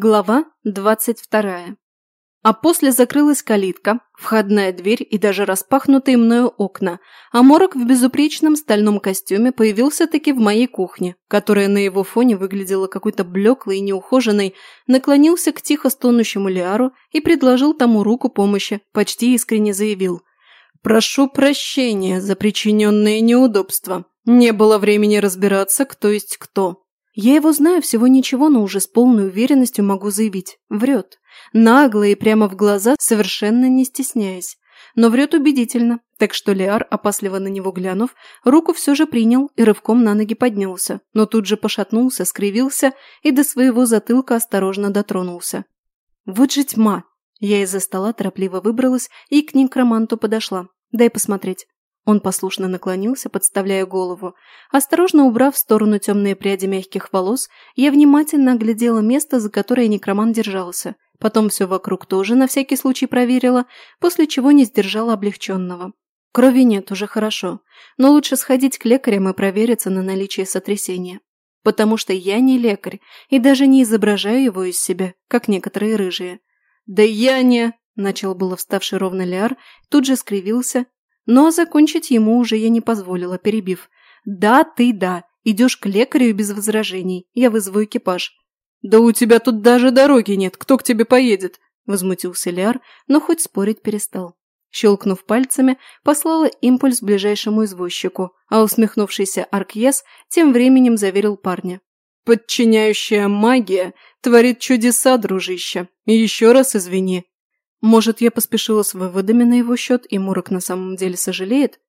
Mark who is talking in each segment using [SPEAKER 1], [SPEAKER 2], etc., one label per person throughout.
[SPEAKER 1] Глава двадцать вторая. А после закрылась калитка, входная дверь и даже распахнутые мною окна, а Морок в безупречном стальном костюме появился-таки в моей кухне, которая на его фоне выглядела какой-то блеклой и неухоженной, наклонился к тихо стонущему Лиару и предложил тому руку помощи, почти искренне заявил. «Прошу прощения за причиненные неудобства. Не было времени разбираться, кто есть кто». Я его знаю всего ничего, но уже с полной уверенностью могу заявить. Врет. Нагло и прямо в глаза, совершенно не стесняясь. Но врет убедительно, так что Лиар, опасливо на него глянув, руку все же принял и рывком на ноги поднялся, но тут же пошатнулся, скривился и до своего затылка осторожно дотронулся. Вот же тьма! Я из-за стола торопливо выбралась и к некроманту подошла. Дай посмотреть. Он послушно наклонился, подставляя голову. Осторожно убрав в сторону темные пряди мягких волос, я внимательно оглядела место, за которое некроман держался. Потом все вокруг тоже на всякий случай проверила, после чего не сдержала облегченного. Крови нет, уже хорошо. Но лучше сходить к лекарям и провериться на наличие сотрясения. Потому что я не лекарь и даже не изображаю его из себя, как некоторые рыжие. «Да я не...» – начал было вставший ровно Лиар, тут же скривился но закончить ему уже я не позволила, перебив. «Да, ты да. Идешь к лекарю без возражений. Я вызову экипаж». «Да у тебя тут даже дороги нет. Кто к тебе поедет?» Возмутился Ляр, но хоть спорить перестал. Щелкнув пальцами, послала импульс ближайшему извозчику, а усмехнувшийся Аркьес тем временем заверил парня. «Подчиняющая магия творит чудеса, дружище. И еще раз извини, может, я поспешила с выводами на его счет, и Мурок на самом деле сожалеет?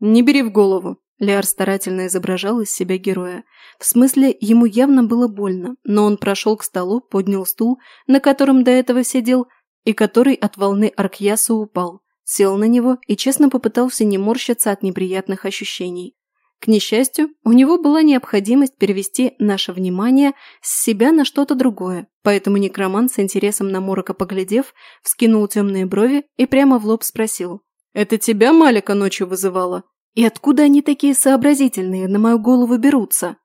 [SPEAKER 1] Не бери в голову. Лиар старательно изображал из себя героя. В смысле, ему явно было больно, но он прошел к столу, поднял стул, на котором до этого сидел, и который от волны Аркьяса упал, сел на него и честно попытался не морщиться от неприятных ощущений. К несчастью, у него была необходимость перевести наше внимание с себя на что-то другое, поэтому некромант с интересом на Морока поглядев, вскинул темные брови и прямо в лоб спросил. «Это тебя Малика ночью вызывала? И откуда они такие сообразительные на мою голову берутся?»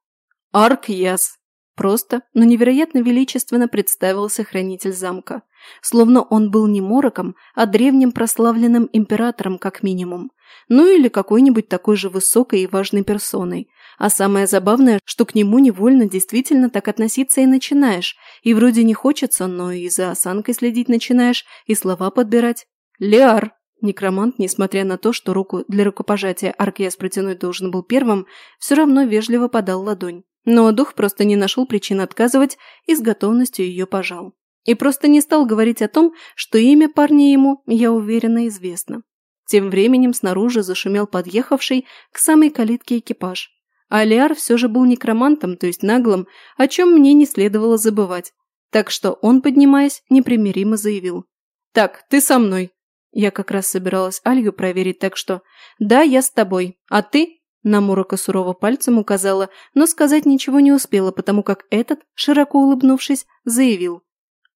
[SPEAKER 1] «Арк Яс», Просто, но невероятно величественно представился хранитель замка. Словно он был не мороком, а древним прославленным императором как минимум. Ну или какой-нибудь такой же высокой и важной персоной. А самое забавное, что к нему невольно действительно так относиться и начинаешь. И вроде не хочется, но и за осанкой следить начинаешь, и слова подбирать. «Лиар!» Некромант, несмотря на то, что руку для рукопожатия Аркьяс протянуть должен был первым, все равно вежливо подал ладонь. Но дух просто не нашел причин отказывать и с готовностью ее пожал. И просто не стал говорить о том, что имя парня ему, я уверена, известно. Тем временем снаружи зашумел подъехавший к самой калитке экипаж. Алиар все же был некромантом, то есть наглым, о чем мне не следовало забывать. Так что он, поднимаясь, непримиримо заявил. «Так, ты со мной». Я как раз собиралась Алью проверить, так что «Да, я с тобой. А ты?» На Мурока сурово пальцем указала, но сказать ничего не успела, потому как этот, широко улыбнувшись, заявил.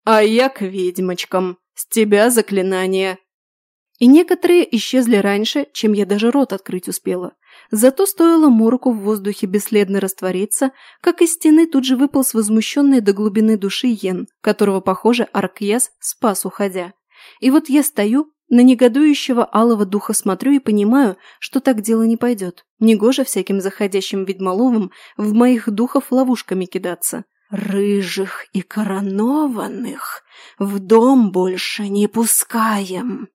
[SPEAKER 1] «А я к ведьмочкам. С тебя заклинание». И некоторые исчезли раньше, чем я даже рот открыть успела. Зато стоило Мороку в воздухе бесследно раствориться, как из стены тут же выпал с возмущенной до глубины души Йен, которого, похоже, Аркьяс спас, уходя. И вот я стою, на негодующего алого духа смотрю и понимаю, что так дело не пойдет. Негоже всяким заходящим ведьмоловым в моих духов ловушками кидаться. «Рыжих и коронованных в дом больше не пускаем!»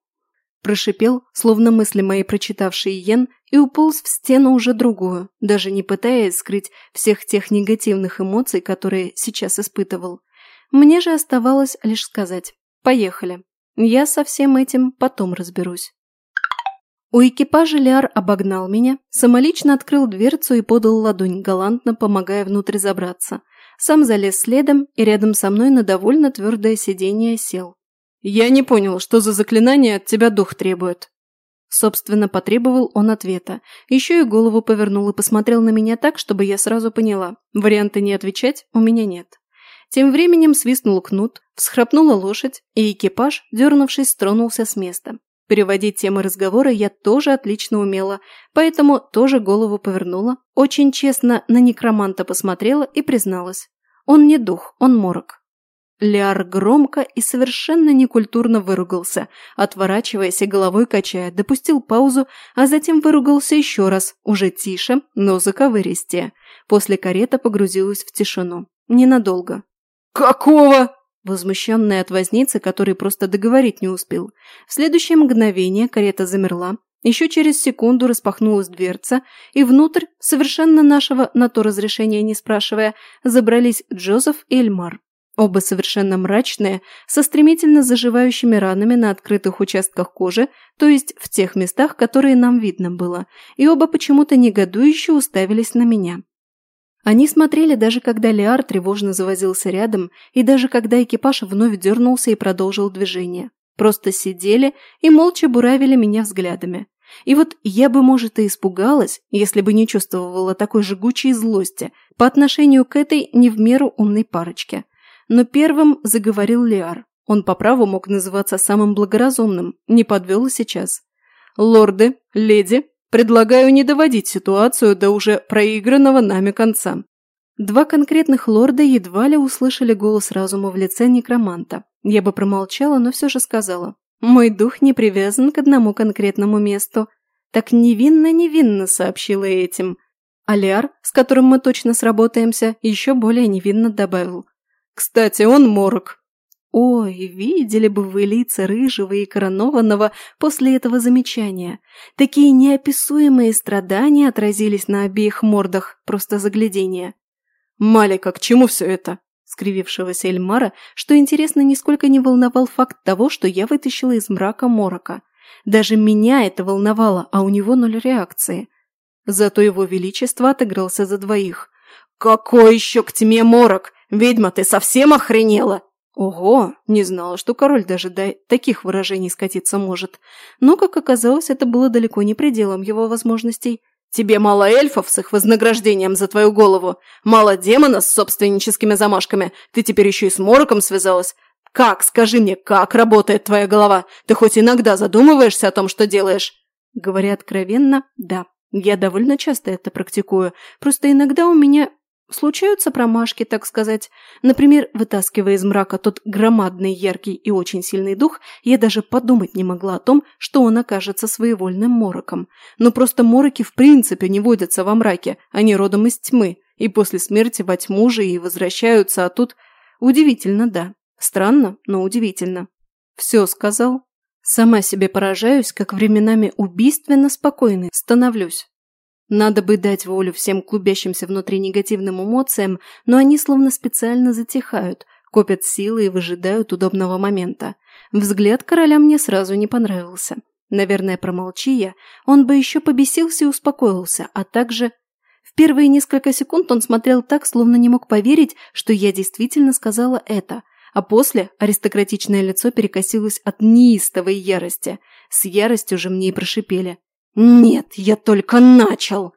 [SPEAKER 1] Прошипел, словно мысли мои прочитавший Йен, и уполз в стену уже другую, даже не пытаясь скрыть всех тех негативных эмоций, которые сейчас испытывал. Мне же оставалось лишь сказать «Поехали». Я со всем этим потом разберусь. У экипажа Ляр обогнал меня, самолично открыл дверцу и подал ладонь, галантно помогая внутрь забраться. Сам залез следом и рядом со мной на довольно твердое сиденье сел. «Я не понял, что за заклинание от тебя дух требует?» Собственно, потребовал он ответа. Еще и голову повернул и посмотрел на меня так, чтобы я сразу поняла. Варианта не отвечать у меня нет. Тем временем свистнул кнут, всхрапнула лошадь, и экипаж, дернувшись, тронулся с места. Переводить темы разговора я тоже отлично умела, поэтому тоже голову повернула, очень честно на некроманта посмотрела и призналась. Он не дух, он морок. Лиар громко и совершенно некультурно выругался, отворачиваясь и головой качая, допустил паузу, а затем выругался еще раз, уже тише, но заковыристее. После карета погрузилась в тишину. Ненадолго.
[SPEAKER 2] «Какого?»
[SPEAKER 1] Возмущенный от возницы, который просто договорить не успел. В следующее мгновение карета замерла, еще через секунду распахнулась дверца, и внутрь, совершенно нашего на то разрешения не спрашивая, забрались Джозеф и Эльмар. Оба совершенно мрачные, со стремительно заживающими ранами на открытых участках кожи, то есть в тех местах, которые нам видно было, и оба почему-то негодующе уставились на меня. Они смотрели даже когда Лиар тревожно завозился рядом, и даже когда экипаж вновь дернулся и продолжил движение. Просто сидели и молча буравили меня взглядами. И вот я бы, может, и испугалась, если бы не чувствовала такой жгучей злости по отношению к этой не в меру умной парочке. Но первым заговорил Лиар. Он по праву мог называться самым благоразумным, не подвел сейчас. «Лорды, леди, предлагаю не доводить ситуацию до уже проигранного нами конца». Два конкретных лорда едва ли услышали голос разума в лице некроманта. Я бы промолчала, но все же сказала. «Мой дух не привязан к одному конкретному месту». Так невинно-невинно сообщила этим. Алиар, с которым мы точно сработаемся, еще более невинно добавил. Кстати, он морок». Ой, видели бы вы лица рыжего и коронованного после этого замечания. Такие неописуемые страдания отразились на обеих мордах, просто заглядение. «Малика, к чему все это?» скривившегося Эльмара, что интересно, нисколько не волновал факт того, что я вытащила из мрака морока. Даже меня это волновало, а у него ноль реакции. Зато его величество отыгрался за двоих. «Какой еще к тьме морок? Ведьма, ты совсем охренела?» Ого, не знала, что король даже до таких выражений скатиться может. Но, как оказалось, это было далеко не пределом его возможностей. Тебе мало эльфов с их вознаграждением за твою голову, мало демона с собственническими замашками, ты теперь еще и с мороком связалась. Как, скажи мне, как работает твоя голова? Ты хоть иногда задумываешься о том, что делаешь?» Говоря откровенно, да, я довольно часто это практикую, просто иногда у меня Случаются промашки, так сказать. Например, вытаскивая из мрака тот громадный, яркий и очень сильный дух, я даже подумать не могла о том, что он окажется своевольным мороком. Но просто мороки в принципе не водятся во мраке, они родом из тьмы, и после смерти во тьму же и возвращаются, а тут... Удивительно, да. Странно, но удивительно. Все сказал. Сама себе поражаюсь, как временами убийственно спокойной становлюсь. Надо бы дать волю всем клубящимся внутри негативным эмоциям, но они словно специально затихают, копят силы и выжидают удобного момента. Взгляд короля мне сразу не понравился. Наверное, промолчи я, он бы еще побесился и успокоился, а также... В первые несколько секунд он смотрел так, словно не мог поверить, что я действительно сказала это, а после аристократичное лицо перекосилось от неистовой ярости. С яростью же мне и прошипели. «Нет, я только начал!»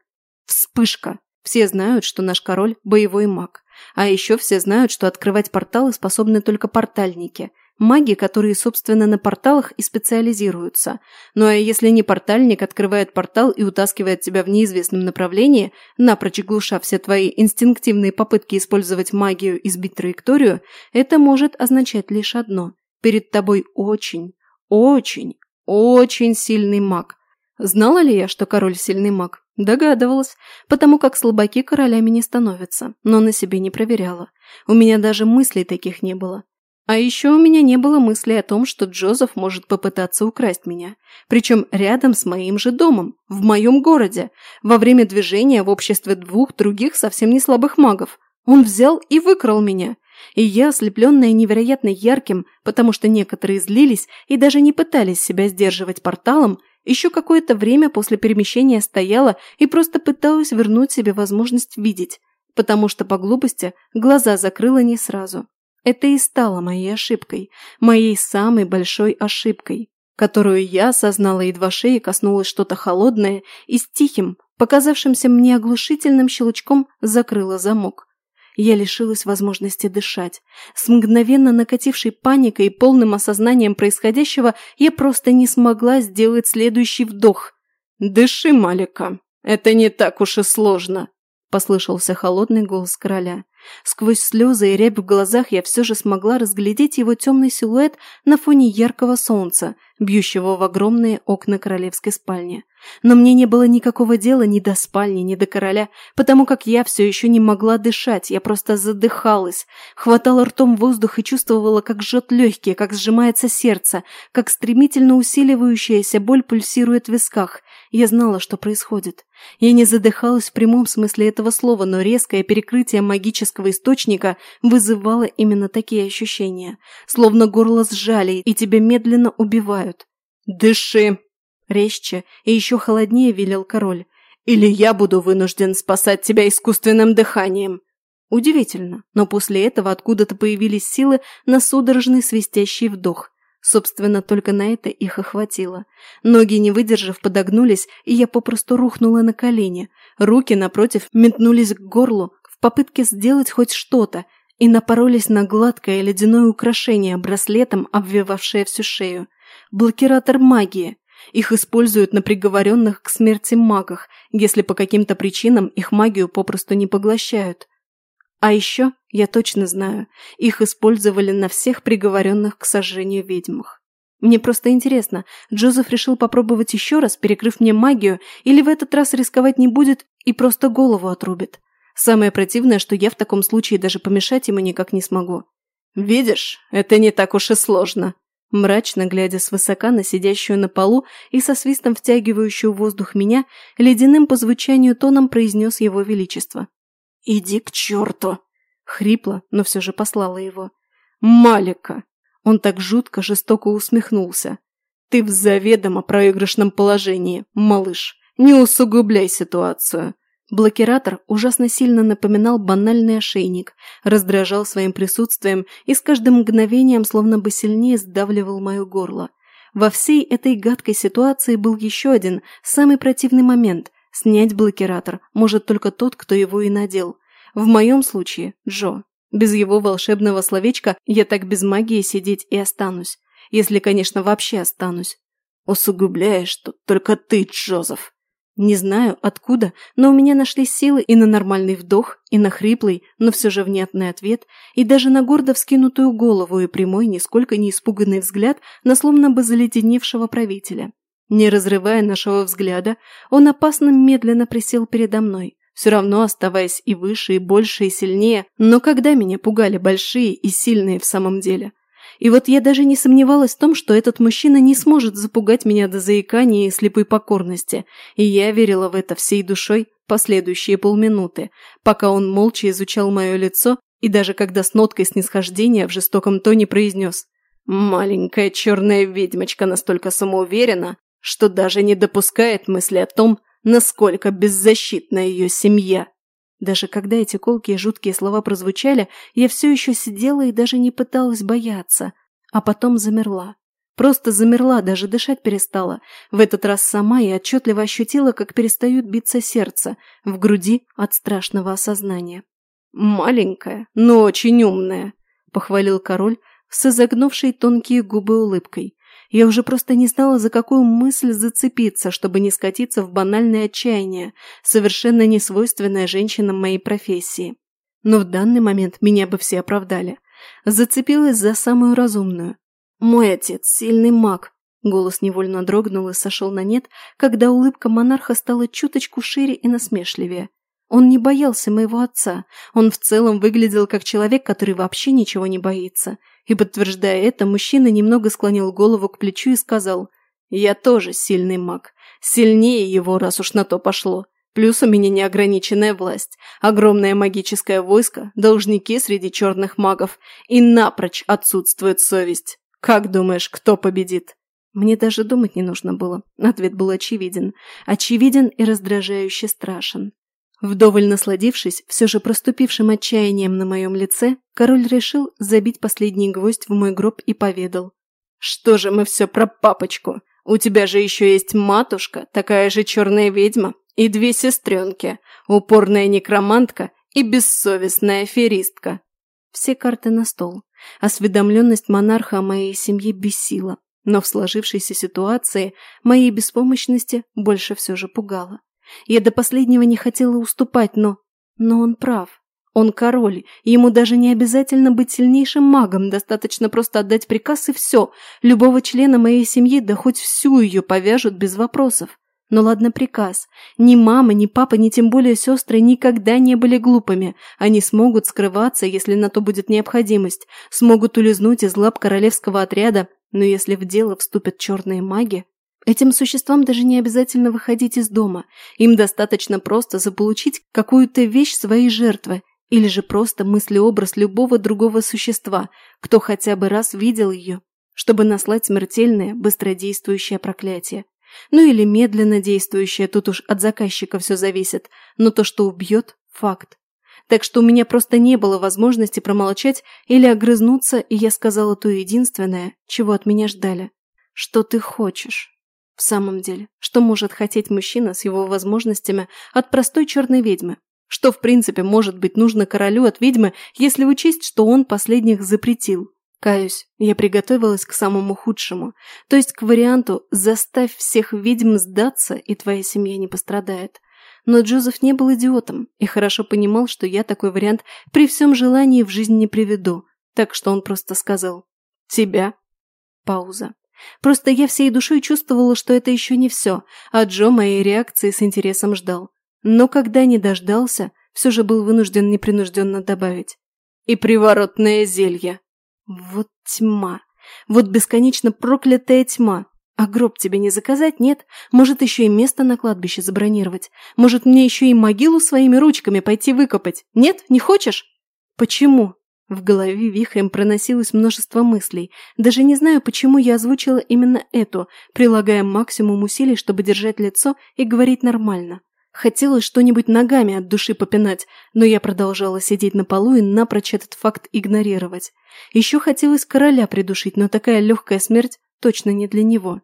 [SPEAKER 1] Вспышка. Все знают, что наш король – боевой маг. А еще все знают, что открывать порталы способны только портальники. Маги, которые, собственно, на порталах и специализируются. Ну а если не портальник открывает портал и утаскивает тебя в неизвестном направлении, напрочь глуша все твои инстинктивные попытки использовать магию и сбить траекторию, это может означать лишь одно. Перед тобой очень, очень, очень сильный маг – Знала ли я, что король сильный маг? Догадывалась, потому как слабаки королями не становятся, но на себе не проверяла. У меня даже мыслей таких не было. А еще у меня не было мысли о том, что Джозеф может попытаться украсть меня. Причем рядом с моим же домом, в моем городе, во время движения в обществе двух других совсем не слабых магов. Он взял и выкрал меня. И я, ослепленная невероятно ярким, потому что некоторые злились и даже не пытались себя сдерживать порталом, еще какое-то время после перемещения стояла и просто пыталась вернуть себе возможность видеть, потому что по глупости глаза закрыла не сразу. Это и стало моей ошибкой, моей самой большой ошибкой, которую я осознала едва шеи коснулось что-то холодное и с тихим, показавшимся мне оглушительным щелчком закрыла замок. Я лишилась возможности дышать. С мгновенно накатившей паникой и полным осознанием происходящего я просто не смогла сделать следующий вдох. «Дыши, Малика, это не так уж и сложно», – послышался холодный голос короля. Сквозь слезы и рябь в глазах я все же смогла разглядеть его темный силуэт на фоне яркого солнца, бьющего в огромные окна королевской спальни. Но мне не было никакого дела ни до спальни, ни до короля, потому как я все еще не могла дышать, я просто задыхалась, хватала ртом воздух и чувствовала, как жжет легкие, как сжимается сердце, как стремительно усиливающаяся боль пульсирует в висках. Я знала, что происходит. Я не задыхалась в прямом смысле этого слова, но резкое перекрытие магического источника вызывало именно такие ощущения, словно горло сжали и тебя медленно убивают. «Дыши!» Резче и еще холоднее велел король. «Или я буду вынужден спасать тебя искусственным дыханием!» Удивительно, но после этого откуда-то появились силы на судорожный свистящий вдох. Собственно, только на это их охватило. Ноги, не выдержав, подогнулись, и я попросту рухнула на колени. Руки, напротив, метнулись к горлу попытке сделать хоть что-то и напоролись на гладкое ледяное украшение браслетом, обвивавшее всю шею. Блокиратор магии. Их используют на приговоренных к смерти магах, если по каким-то причинам их магию попросту не поглощают. А еще, я точно знаю, их использовали на всех приговоренных к сожжению ведьмах. Мне просто интересно, Джозеф решил попробовать еще раз, перекрыв мне магию, или в этот раз рисковать не будет и просто голову отрубит. Самое противное, что я в таком случае даже помешать ему никак не смогу. «Видишь, это не так уж и сложно», Мрачно глядя свысока на сидящую на полу и со свистом втягивающую воздух меня, ледяным по звучанию тоном произнес его величество. «Иди к черту!» Хрипло, но все же послала его. «Малика!» Он так жутко, жестоко усмехнулся. «Ты в заведомо проигрышном положении, малыш. Не усугубляй ситуацию. Блокиратор ужасно сильно напоминал банальный ошейник, раздражал своим присутствием и с каждым мгновением словно бы сильнее сдавливал мое горло. Во всей этой гадкой ситуации был еще один, самый противный момент. Снять блокиратор может только тот, кто его и надел. В моем случае – Джо. Без его волшебного словечка я так без магии сидеть и останусь. Если, конечно, вообще останусь. Усугубляешь тут только ты, Джозеф. Не знаю, откуда, но у меня нашлись силы и на нормальный вдох, и на хриплый, но все же внятный ответ, и даже на гордо вскинутую голову и прямой, нисколько не испуганный взгляд на словно бы заледеневшего правителя. Не разрывая нашего взгляда, он опасно медленно присел передо мной, все равно оставаясь и выше, и больше, и сильнее, но когда меня пугали большие и сильные в самом деле – и вот я даже не сомневалась в том, что этот мужчина не сможет запугать меня до заикания и слепой покорности, и я верила в это всей душой последующие полминуты, пока он молча изучал мое лицо и даже когда с ноткой снисхождения в жестоком тоне произнес «Маленькая черная ведьмочка настолько самоуверена, что даже не допускает мысли о том, насколько беззащитна ее семья». Даже когда эти колкие жуткие слова прозвучали, я все еще сидела и даже не пыталась бояться, а потом замерла. Просто замерла, даже дышать перестала. В этот раз сама и отчетливо ощутила, как перестают биться сердце в груди от страшного осознания. «Маленькая, но очень умная», – похвалил король с изогнувшей тонкие губы улыбкой. Я уже просто не знала, за какую мысль зацепиться, чтобы не скатиться в банальное отчаяние, совершенно несвойственное женщинам моей профессии. Но в данный момент меня бы все оправдали. Зацепилась за самую разумную. «Мой отец – сильный маг», Голос невольно дрогнул и сошел на нет, когда улыбка монарха стала чуточку шире и насмешливее. Он не боялся моего отца. Он в целом выглядел как человек, который вообще ничего не боится. И подтверждая это, мужчина немного склонил голову к плечу и сказал, «Я тоже сильный маг. Сильнее его, раз уж на то пошло. Плюс у меня неограниченная власть, огромное магическое войско, должники среди черных магов, и напрочь отсутствует совесть. Как думаешь, кто победит?» Мне даже думать не нужно было. Ответ был очевиден. Очевиден и раздражающе страшен. Вдоволь насладившись все же проступившим отчаянием на моем лице, король решил забить последний гвоздь в мой гроб и поведал. «Что же мы все про папочку? У тебя же еще есть матушка, такая же черная ведьма, и две сестренки, упорная некромантка и бессовестная аферистка». Все карты на стол. Осведомленность монарха о моей семье бесила, но в сложившейся ситуации моей беспомощности больше все же пугала. Я до последнего не хотела уступать, но... Но он прав. Он король, ему даже не обязательно быть сильнейшим магом, достаточно просто отдать приказ и все. Любого члена моей семьи, да хоть всю ее повяжут без вопросов. Но ладно приказ. Ни мама, ни папа, ни тем более сестры никогда не были глупыми. Они смогут скрываться, если на то будет необходимость. Смогут улизнуть из лап королевского отряда. Но если в дело вступят черные маги... Этим существам даже не обязательно выходить из дома. Им достаточно просто заполучить какую-то вещь своей жертвы или же просто мыслеобраз любого другого существа, кто хотя бы раз видел ее, чтобы наслать смертельное, быстродействующее проклятие. Ну или медленно действующее, тут уж от заказчика все зависит, но то, что убьет – факт. Так что у меня просто не было возможности промолчать или огрызнуться, и я сказала то единственное, чего от меня ждали. Что ты хочешь? В самом деле, что может хотеть мужчина с его возможностями от простой черной ведьмы? Что, в принципе, может быть нужно королю от ведьмы, если учесть, что он последних запретил? Каюсь, я приготовилась к самому худшему, то есть к варианту «заставь всех ведьм сдаться, и твоя семья не пострадает». Но Джозеф не был идиотом и хорошо понимал, что я такой вариант при всем желании в жизнь не приведу, так что он просто сказал «Тебя?» Пауза. Просто я всей душой чувствовала, что это еще не все, а Джо моей реакции с интересом ждал. Но когда не дождался, все же был вынужден непринужденно добавить. «И приворотное зелье!» Вот тьма. Вот бесконечно проклятая тьма. А гроб тебе не заказать, нет? Может, еще и место на кладбище забронировать? Может, мне еще и могилу своими ручками пойти выкопать? Нет, не хочешь? Почему? В голове вихрем проносилось множество мыслей. Даже не знаю, почему я озвучила именно эту, прилагая максимум усилий, чтобы держать лицо и говорить нормально. Хотелось что-нибудь ногами от души попинать, но я продолжала сидеть на полу и напрочь этот факт игнорировать. Еще хотелось короля придушить, но такая легкая смерть точно не для него.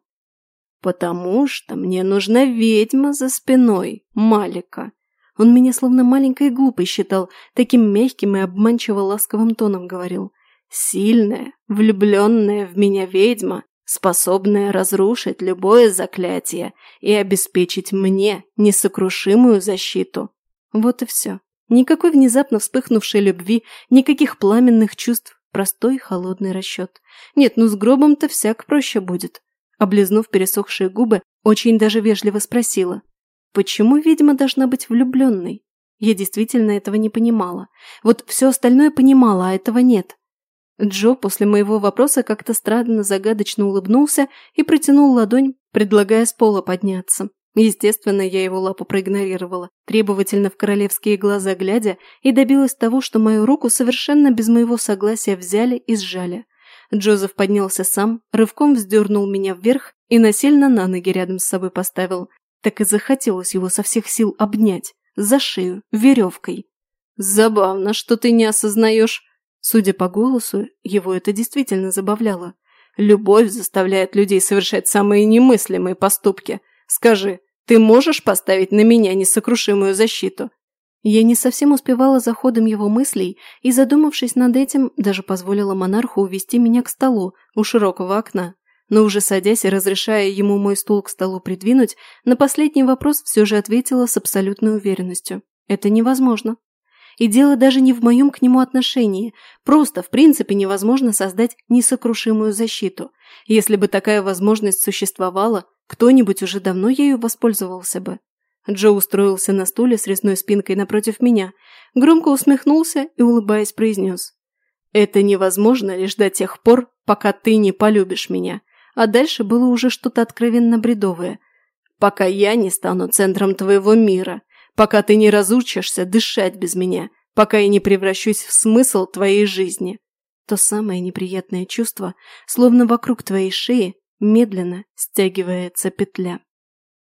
[SPEAKER 1] «Потому что мне нужна ведьма за спиной, Малика». Он меня словно маленькой глупой считал, таким мягким и обманчиво ласковым тоном говорил. «Сильная, влюбленная в меня ведьма, способная разрушить любое заклятие и обеспечить мне несокрушимую защиту. Вот и все. Никакой внезапно вспыхнувшей любви, никаких пламенных чувств, простой холодный расчет. Нет, ну с гробом-то всяк проще будет. Облизнув пересохшие губы, очень даже вежливо спросила, почему ведьма должна быть влюбленной? Я действительно этого не понимала. Вот все остальное понимала, а этого нет. Джо после моего вопроса как-то странно загадочно улыбнулся и протянул ладонь, предлагая с пола подняться. Естественно, я его лапу проигнорировала, требовательно в королевские глаза глядя, и добилась того, что мою руку совершенно без моего согласия взяли и сжали. Джозеф поднялся сам, рывком вздернул меня вверх и насильно на ноги рядом с собой поставил. Так и захотелось его со всех сил обнять, за шею, веревкой. «Забавно, что ты не осознаешь», Судя по голосу, его это действительно забавляло. Любовь заставляет людей совершать самые немыслимые поступки. Скажи, ты можешь поставить на меня несокрушимую защиту?» Я не совсем успевала за ходом его мыслей и, задумавшись над этим, даже позволила монарху увести меня к столу у широкого окна. Но уже садясь и разрешая ему мой стул к столу придвинуть, на последний вопрос все же ответила с абсолютной уверенностью. «Это невозможно». И дело даже не в моем к нему отношении. Просто, в принципе, невозможно создать несокрушимую защиту. Если бы такая возможность существовала, кто-нибудь уже давно ею воспользовался бы. Джо устроился на стуле с резной спинкой напротив меня, громко усмехнулся и, улыбаясь, произнес. «Это невозможно лишь до тех пор, пока ты не полюбишь меня». А дальше было уже что-то откровенно бредовое. «Пока я не стану центром твоего мира, пока ты не разучишься дышать без меня, пока я не превращусь в смысл твоей жизни. То самое неприятное чувство, словно вокруг твоей шеи медленно стягивается петля.